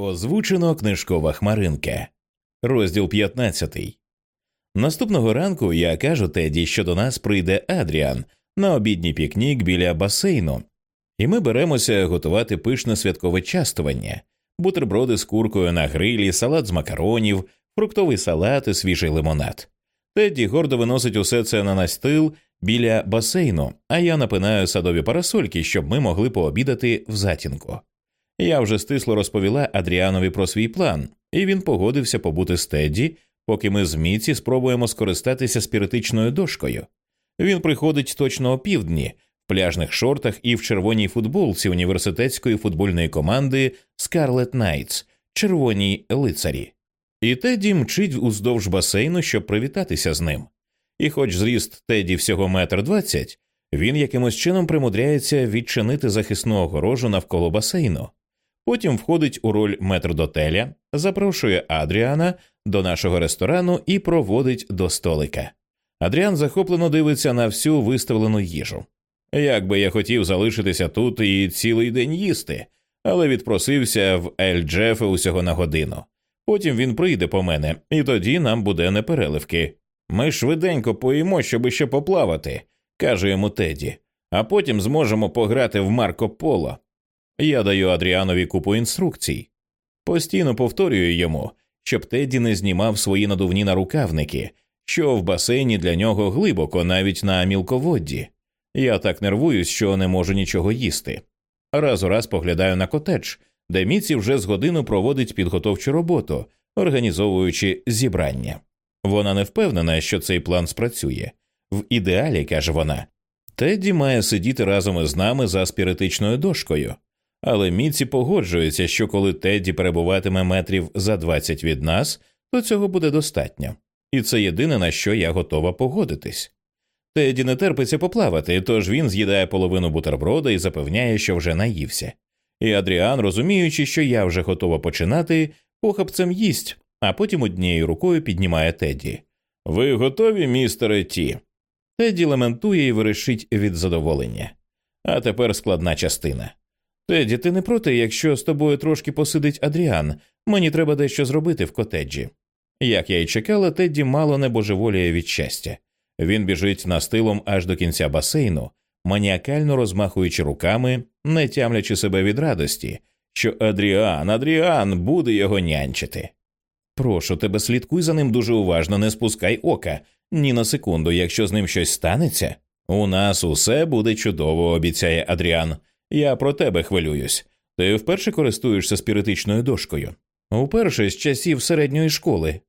Озвучено книжкова хмаринка, розділ 15. Наступного ранку я кажу Теді, що до нас прийде Адріан на обідній пікнік біля басейну, і ми беремося готувати пишне святкове частування, бутерброди з куркою на грилі, салат з макаронів, фруктовий салат і свіжий лимонад. Тедді гордо виносить усе це на настил біля басейну, а я напинаю садові парасольки, щоб ми могли пообідати в затінку. Я вже стисло розповіла Адріанові про свій план, і він погодився побути з Тедді, поки ми з Міці спробуємо скористатися спіритичною дошкою. Він приходить точно о півдні, в пляжних шортах і в червоній футболці університетської футбольної команди Scarlet Knights – червоній лицарі. І Тедді мчить уздовж басейну, щоб привітатися з ним. І, хоч зріст Тедді всього метр двадцять, він якимось чином примудряється відчинити захисну огорожу навколо басейну. Потім входить у роль метрдотеля, запрошує Адріана до нашого ресторану і проводить до столика. Адріан захоплено дивиться на всю виставлену їжу. Як би я хотів залишитися тут і цілий день їсти, але відпросився в Ель Джефе усього на годину. Потім він прийде по мене, і тоді нам буде непереливки. Ми швиденько поїмо, щоб ще поплавати, каже йому Теді, а потім зможемо пограти в Марко Поло. Я даю Адріанові купу інструкцій. Постійно повторюю йому, щоб Тедді не знімав свої надувні нарукавники, що в басейні для нього глибоко, навіть на мілководді. Я так нервуюсь, що не можу нічого їсти. Раз у раз поглядаю на котедж, де Міці вже з годину проводить підготовчу роботу, організовуючи зібрання. Вона не впевнена, що цей план спрацює. В ідеалі, каже вона, Тедді має сидіти разом із нами за спіритичною дошкою. Але Міці погоджується, що коли Тедді перебуватиме метрів за 20 від нас, то цього буде достатньо, і це єдине, на що я готова погодитись. Тедді не терпиться поплавати, тож він з'їдає половину бутерброда і запевняє, що вже наївся. І Адріан, розуміючи, що я вже готова починати, похапцем їсть, а потім однією рукою піднімає Тедді. Ви готові, містере Ті? Тедді лементує і вирішить від задоволення. А тепер складна частина. Теді, ти не проти, якщо з тобою трошки посидить Адріан, мені треба дещо зробити в котеджі. Як я й чекала, Тедді мало не божеволіє від щастя. Він біжить настилом аж до кінця басейну, маніакально розмахуючи руками, не тямлячи себе від радості, що Адріан, Адріан буде його нянчити. Прошу тебе, слідкуй за ним дуже уважно, не спускай ока, ні на секунду, якщо з ним щось станеться. У нас усе буде чудово, обіцяє Адріан. Я про тебе хвилююсь. Ти вперше користуєшся спіритичною дошкою. Уперше з часів середньої школи.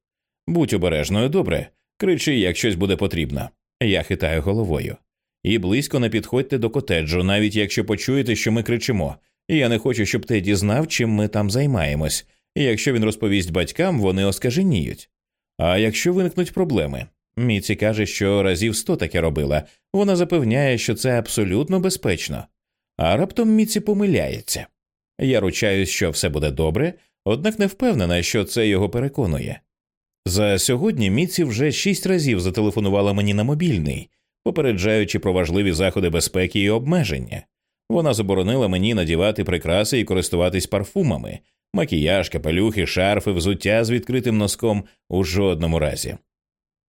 Будь обережною, добре. Кричи, як щось буде потрібно. Я хитаю головою. І близько не підходьте до котеджу, навіть якщо почуєте, що ми кричимо. Я не хочу, щоб Теді знав, чим ми там займаємось. І якщо він розповість батькам, вони оскаженіють. А якщо виникнуть проблеми? Міці каже, що разів сто таке робила. Вона запевняє, що це абсолютно безпечно а раптом Міці помиляється. Я ручаюсь, що все буде добре, однак не впевнена, що це його переконує. За сьогодні Міці вже шість разів зателефонувала мені на мобільний, попереджаючи про важливі заходи безпеки і обмеження. Вона заборонила мені надівати прикраси і користуватись парфумами, макіяж, капелюхи, шарфи, взуття з відкритим носком у жодному разі.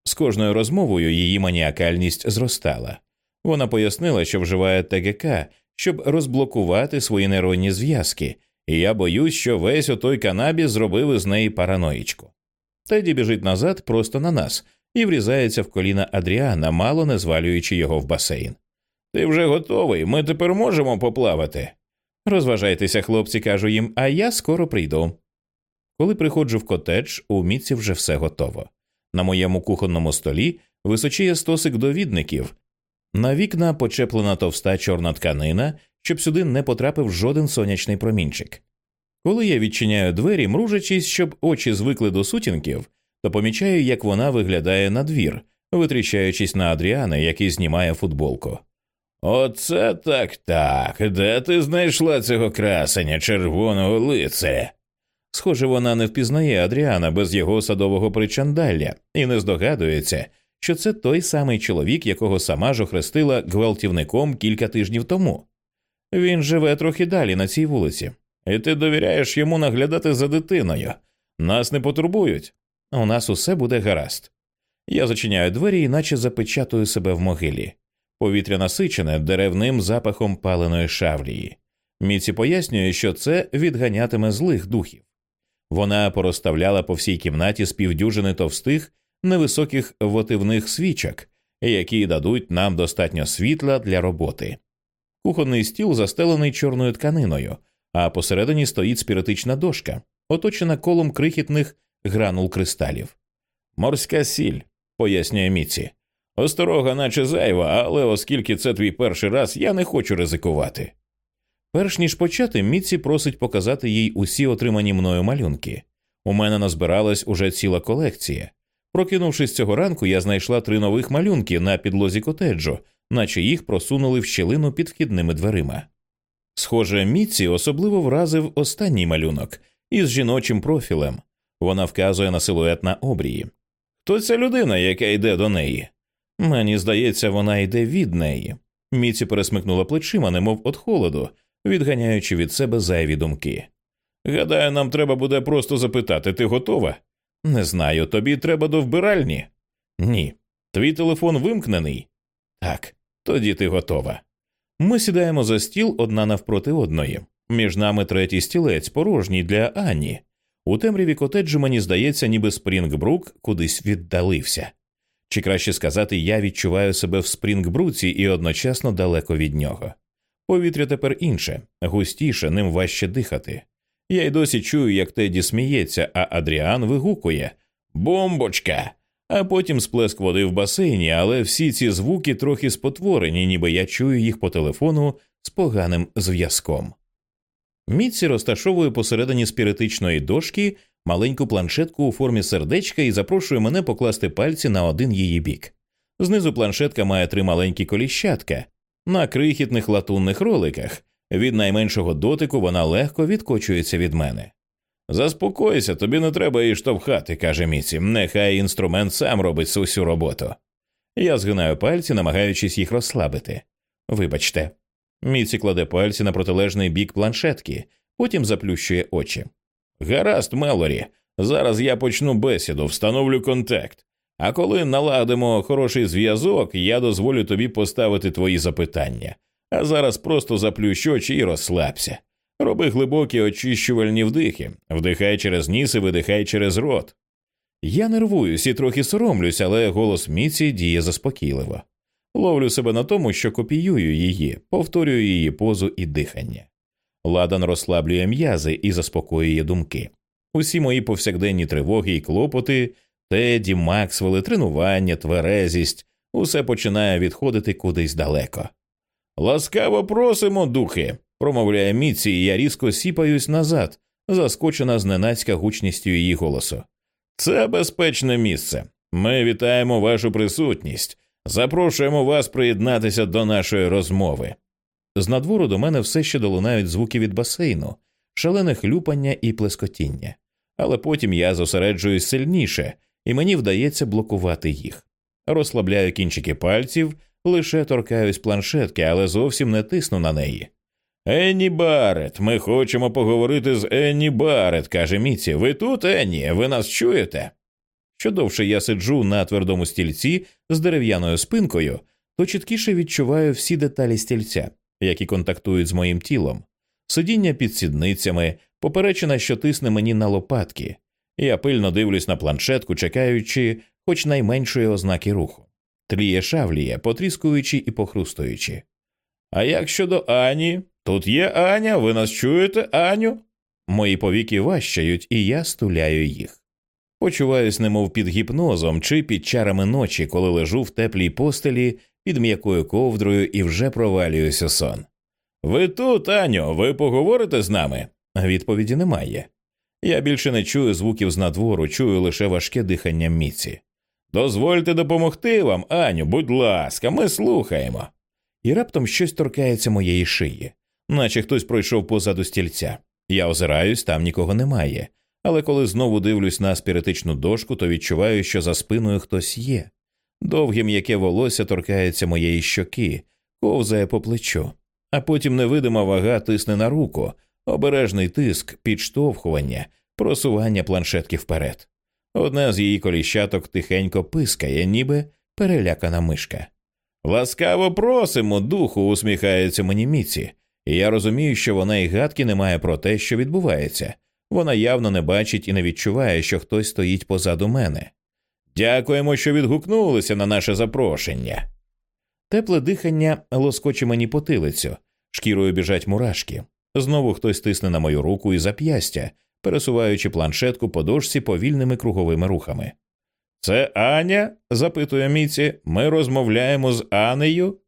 З кожною розмовою її маніакальність зростала. Вона пояснила, що вживає ТГК щоб розблокувати свої нейронні зв'язки, і я боюсь, що весь отой канабіс зробив із неї параноїчку. Теді біжить назад просто на нас і врізається в коліна Адріана, мало не звалюючи його в басейн. Ти вже готовий, ми тепер можемо поплавати. Розважайтеся, хлопці, кажу їм, а я скоро прийду. Коли приходжу в котедж, у міці вже все готово. На моєму кухонному столі височіє стосик довідників, на вікна почеплена товста чорна тканина, щоб сюди не потрапив жоден сонячний промінчик. Коли я відчиняю двері, мружачись, щоб очі звикли до сутінків, то помічаю, як вона виглядає на двір, витріщаючись на Адріана, який знімає футболку. Оце так так. Де ти знайшла цього красення червоного лицаря? Схоже, вона не впізнає Адріана без його садового причандалля і не здогадується, що це той самий чоловік, якого сама ж охрестила гвалтівником кілька тижнів тому. Він живе трохи далі на цій вулиці. І ти довіряєш йому наглядати за дитиною. Нас не потурбують. У нас усе буде гаразд. Я зачиняю двері, іначе запечатую себе в могилі. Повітря насичене деревним запахом паленої шавлії. Міці пояснює, що це відганятиме злих духів. Вона порозставляла по всій кімнаті з півдюжини товстих, невисоких вотивних свічок, які дадуть нам достатньо світла для роботи. Кухонний стіл застелений чорною тканиною, а посередині стоїть спіритична дошка, оточена колом крихітних гранул кристалів. Морська сіль, пояснює Міці. Осторога, наче зайва, але оскільки це твій перший раз, я не хочу ризикувати. Перш ніж почати, Міці просить показати їй усі отримані мною малюнки. У мене назбиралась уже ціла колекція. Прокинувшись цього ранку, я знайшла три нових малюнки на підлозі котеджу, наче їх просунули в щілину під вхідними дверима. Схоже, Міці особливо вразив останній малюнок із жіночим профілем. Вона вказує на силует на обрії. Хто ця людина, яка йде до неї? Мені здається, вона йде від неї. Міці пересмикнула плечима, немов від холоду, відганяючи від себе зайві думки. Гадаю, нам треба буде просто запитати, ти готова? Не знаю, тобі треба до вбиральні? Ні. Твій телефон вимкнений? Так, тоді ти готова. Ми сідаємо за стіл одна навпроти одної. Між нами третій стілець, порожній для Ані. У темряві котеджу мені здається, ніби Спрінгбрук кудись віддалився. Чи краще сказати, я відчуваю себе в Спрінгбруці і одночасно далеко від нього. Повітря тепер інше, густіше, ним важче дихати. Я й досі чую, як Теді сміється, а Адріан вигукує Бомбочка! А потім сплеск води в басейні, але всі ці звуки трохи спотворені, ніби я чую їх по телефону з поганим зв'язком. Міці розташовує посередині спіритичної дошки маленьку планшетку у формі сердечка і запрошує мене покласти пальці на один її бік. Знизу планшетка має три маленькі коліщатка на крихітних латунних роликах. Від найменшого дотику вона легко відкочується від мене. Заспокойся, тобі не треба її штовхати, каже Міці. Нехай інструмент сам робить усю роботу. Я згинаю пальці, намагаючись їх розслабити. Вибачте. Міці кладе пальці на протилежний бік планшетки, потім заплющує очі. Гаразд, Мелорі, зараз я почну бесіду, встановлю контакт. А коли наладимо хороший зв'язок, я дозволю тобі поставити твої запитання. А зараз просто заплющ очі і розслабся. Роби глибокі очищувальні вдихи, вдихай через ніс і видихай через рот. Я нервуюсь і трохи соромлюсь, але голос Міці діє заспокійливо. Ловлю себе на тому, що копіюю її, повторюю її позу і дихання. Ладан розслаблює м'язи і заспокоює думки. Усі мої повсякденні тривоги і клопоти, Теді, Максвелли, тренування, тверезість, усе починає відходити кудись далеко. Ласкаво просимо, духи, промовляє Міці, і я різко сіпаюсь назад, заскочена зненацька гучністю її голосу. Це безпечне місце. Ми вітаємо вашу присутність, запрошуємо вас приєднатися до нашої розмови. З надвору до мене все ще долунають звуки від басейну, шалене хлюпання і плескотіння, але потім я зосереджуюсь сильніше, і мені вдається блокувати їх. Розслабляю кінчики пальців, лише торкаюсь планшетки, але зовсім не тисну на неї. Енні Барет, ми хочемо поговорити з Енні Барет, каже Міці. Ви тут, Енні, ви нас чуєте? Що довше я сиджу на твердому стільці з дерев'яною спинкою, то чіткіше відчуваю всі деталі стільця, які контактують з моїм тілом, сидіння під сідницями, поперечина, що тисне мені на лопатки. Я пильно дивлюсь на планшетку, чекаючи хоч найменшої ознаки руху. Тріє шавліє, потріскуючи і похрустуючи. А як щодо Ані? Тут є Аня, ви нас чуєте, Аню? Мої повіки важчають, і я стуляю їх. Почуваюсь, немов під гіпнозом чи під чарами ночі, коли лежу в теплій постелі під м'якою ковдрою і вже провалююсь у сон. Ви тут, Аню, ви поговорите з нами? Відповіді немає. Я більше не чую звуків з надвору, чую лише важке дихання міці. Дозвольте допомогти вам, Аню, будь ласка, ми слухаємо. І раптом щось торкається моєї шиї, наче хтось пройшов позаду стільця. Я озираюсь, там нікого немає. Але коли знову дивлюсь на спіритичну дошку, то відчуваю, що за спиною хтось є. Довге м'яке волосся торкається моєї щоки, ковзає по плечу, а потім невидима вага тисне на руку, обережний тиск, підштовхування, просування планшетки вперед. Одна з її коліщаток тихенько пискає, ніби перелякана мишка. Ласкаво просимо, духу, усміхається мені Міці, і я розумію, що вона і гадки не має про те, що відбувається. Вона явно не бачить і не відчуває, що хтось стоїть позаду мене. Дякуємо, що відгукнулися на наше запрошення. Тепле дихання лоскоче мені потилицю, шкірою біжать мурашки. Знову хтось тисне на мою руку і зап'ястя, пересуваючи планшетку по дошці повільними круговими рухами. Це Аня? запитує Міці. Ми розмовляємо з Анею.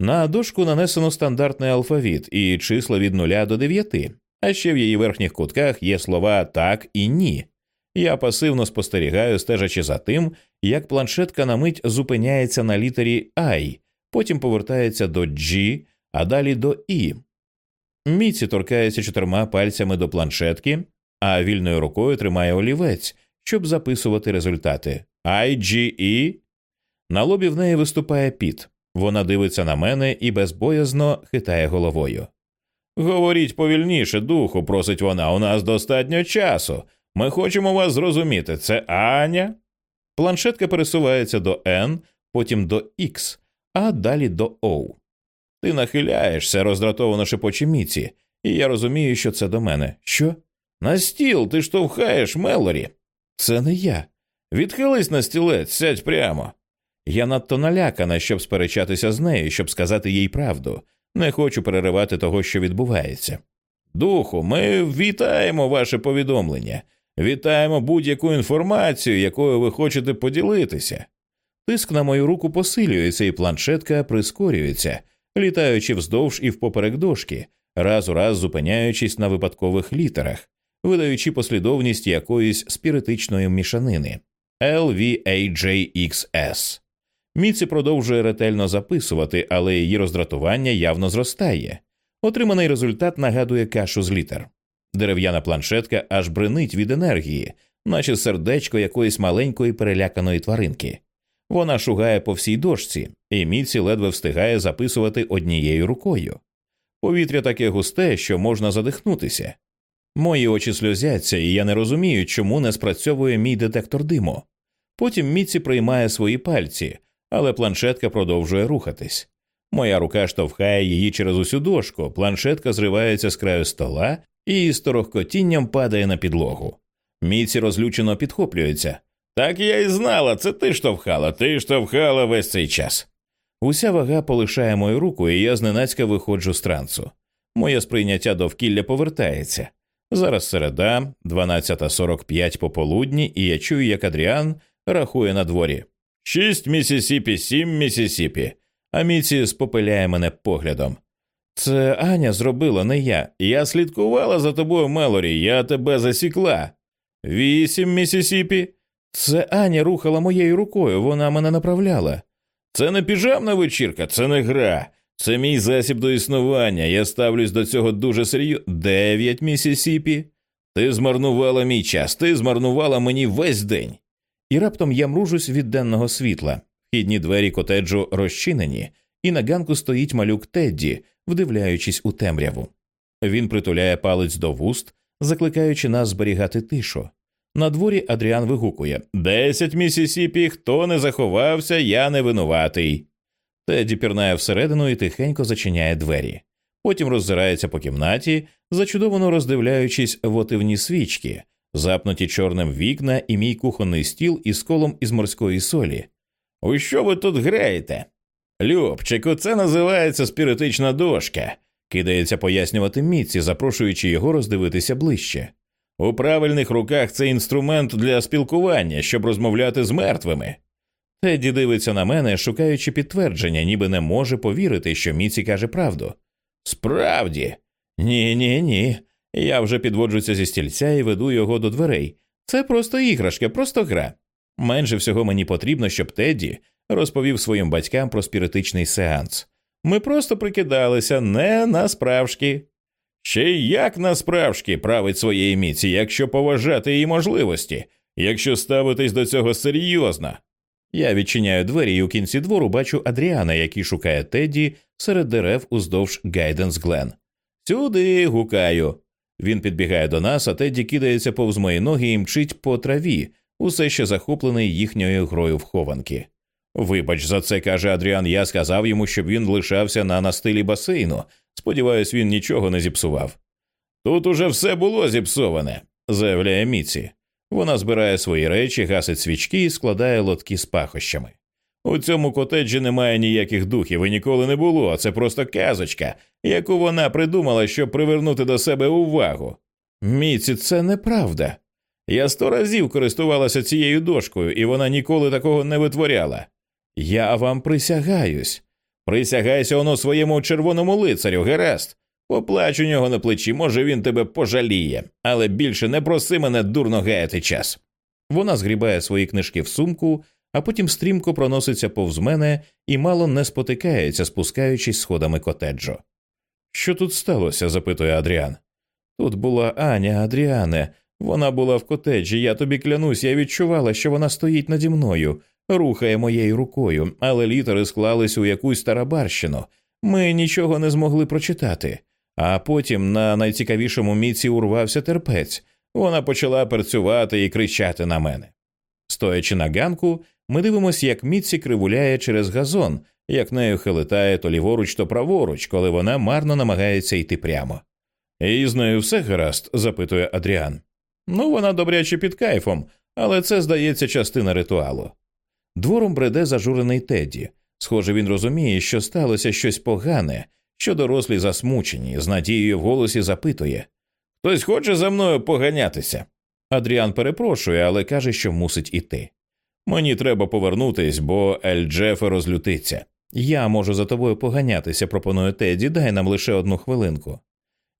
На дошку нанесено стандартний алфавіт і числа від нуля до дев'яти, а ще в її верхніх кутках є слова так і ні. Я пасивно спостерігаю, стежачи за тим, як планшетка на мить зупиняється на літері I, потім повертається до G, а далі до І. Міці торкається чотирма пальцями до планшетки, а вільною рукою тримає олівець, щоб записувати результати. IGE. На лобі в неї виступає піт. Вона дивиться на мене і безбоязно хитає головою. Говоріть повільніше, духу, просить вона, у нас достатньо часу. Ми хочемо вас зрозуміти. Це Аня. Планшетка пересувається до N, потім до X, а далі до O. Ти нахиляєшся, роздратовано шепоче Міці, і я розумію, що це до мене. Що? На стіл ти штовхаєш Мелорі. Це не я. Відхились на стілець, сядь прямо. Я надто налякана, щоб сперечатися з нею, щоб сказати їй правду. Не хочу переривати того, що відбувається. Духу, ми вітаємо ваше повідомлення, вітаємо будь-яку інформацію, якою ви хочете поділитися. Тиск на мою руку посилюється, і планшетка прискорюється, літаючи вздовж і впоперек дошки, раз у раз зупиняючись на випадкових літерах, видаючи послідовність якоїсь спіритичної мішанини LVAJXS. Міці продовжує ретельно записувати, але її роздратування явно зростає. Отриманий результат нагадує кашу з літер. Дерев'яна планшетка аж бренить від енергії, наче сердечко якоїсь маленької переляканої тваринки. Вона шугає по всій дошці, і Міці ледве встигає записувати однією рукою. Повітря таке густе, що можна задихнутися. Мої очі сльозяться, і я не розумію, чому не спрацьовує мій детектор диму. Потім Міці приймає свої пальці, але планшетка продовжує рухатись. Моя рука штовхає її через усю дошку, планшетка зривається з краю стола і з торохкотінням падає на підлогу. Міці розлючено підхоплюється. Так я й знала, це ти штовхала, ти штовхала весь цей час. Уся вага полишає мою руку, і я зненацька виходжу з трансу. Моє сприйняття довкілля повертається. Зараз середа, 12.45 пополудні, і я чую, як Адріан рахує на дворі. Шість Місісіпі, сім Місісіпі. А Міці спопиляє мене поглядом. Це Аня зробила, не я. Я слідкувала за тобою, Мелорі, я тебе засікла. Вісім Місісіпі. Це Аня рухала моєю рукою, вона мене направляла. Це не піжамна вечірка, це не гра. Це мій засіб до існування. Я ставлюсь до цього дуже серйозно. Дев'ять Місісіпі. Ти змарнувала мій час, ти змарнувала мені весь день. І раптом я мружусь від денного світла. Вхідні двері котеджу розчинені, і на ганку стоїть малюк Тедді, вдивляючись у темряву. Він притуляє палець до вуст, закликаючи нас зберігати тишу. На дворі Адріан вигукує Десять Місісіпі, хто не заховався, я не винуватий. Теді пірнає всередину і тихенько зачиняє двері. Потім роззирається по кімнаті, зачудовано роздивляючись вотивні свічки, запнуті чорним вікна і мій кухонний стіл із колом із морської солі. У що ви тут граєте? Любчику, це називається спіритична дошка, кидається пояснювати Міці, запрошуючи його роздивитися ближче. У правильних руках це інструмент для спілкування, щоб розмовляти з мертвими. Теді дивиться на мене, шукаючи підтвердження, ніби не може повірити, що Міці каже правду. Справді, ні, ні, ні. Я вже підводжуся зі стільця і веду його до дверей. Це просто іграшка, просто гра. Менше всього мені потрібно, щоб Тедді розповів своїм батькам про спіритичний сеанс. Ми просто прикидалися не насправжки. Ще й як насправжки править своєї міці, якщо поважати її можливості, якщо ставитись до цього серйозно. Я відчиняю двері і у кінці двору бачу Адріана, який шукає Тедді серед дерев уздовж Гайденс Глен. Сюди гукаю. Він підбігає до нас, а Тедді кидається повз мої ноги і мчить по траві, усе ще захоплений їхньою грою в хованки. Вибач за це, каже Адріан. Я сказав йому, щоб він лишався на настилі басейну. Сподіваюсь, він нічого не зіпсував. Тут уже все було зіпсоване, заявляє Міці. Вона збирає свої речі, гасить свічки і складає лотки з пахощами. У цьому котеджі немає ніяких духів і ніколи не було. Це просто казочка, яку вона придумала, щоб привернути до себе увагу. Міці, це неправда. Я сто разів користувалася цією дошкою, і вона ніколи такого не витворяла. Я вам присягаюсь. Присягайся оно своєму червоному лицарю, Гераст. Поплач у нього на плечі, може, він тебе пожаліє, але більше не проси мене дурно гаяти час. Вона згрібає свої книжки в сумку, а потім стрімко проноситься повз мене і мало не спотикається, спускаючись сходами котеджу. Що тут сталося? запитує Адріан. Тут була Аня, Адріане. Вона була в котеджі. Я тобі клянусь, я відчувала, що вона стоїть наді мною, рухає моєю рукою, але літери склались у якусь тарабарщину. Ми нічого не змогли прочитати. А потім на найцікавішому міці урвався терпець. Вона почала перцювати і кричати на мене. Стоячи на ганку, ми дивимося, як Міці кривуляє через газон, як нею хилитає то ліворуч, то праворуч, коли вона марно намагається йти прямо. І з нею все гаразд? запитує Адріан. Ну, вона добряче під кайфом, але це, здається, частина ритуалу. Двором бреде зажурений Тедді. Схоже, він розуміє, що сталося щось погане, що дорослі засмучені, з надією в голосі запитує Хтось хоче за мною поганятися. Адріан перепрошує, але каже, що мусить іти. Мені треба повернутись, бо Ель Джефе розлютиться. Я можу за тобою поганятися, пропонує Теді, дай нам лише одну хвилинку.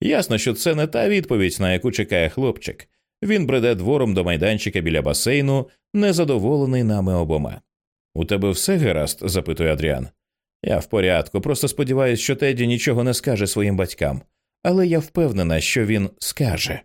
Ясно, що це не та відповідь, на яку чекає хлопчик. Він бреде двором до майданчика біля басейну, незадоволений нами обома. У тебе все гаразд? запитує Адріан. Я в порядку, просто сподіваюся, що Теді нічого не скаже своїм батькам, але я впевнена, що він скаже.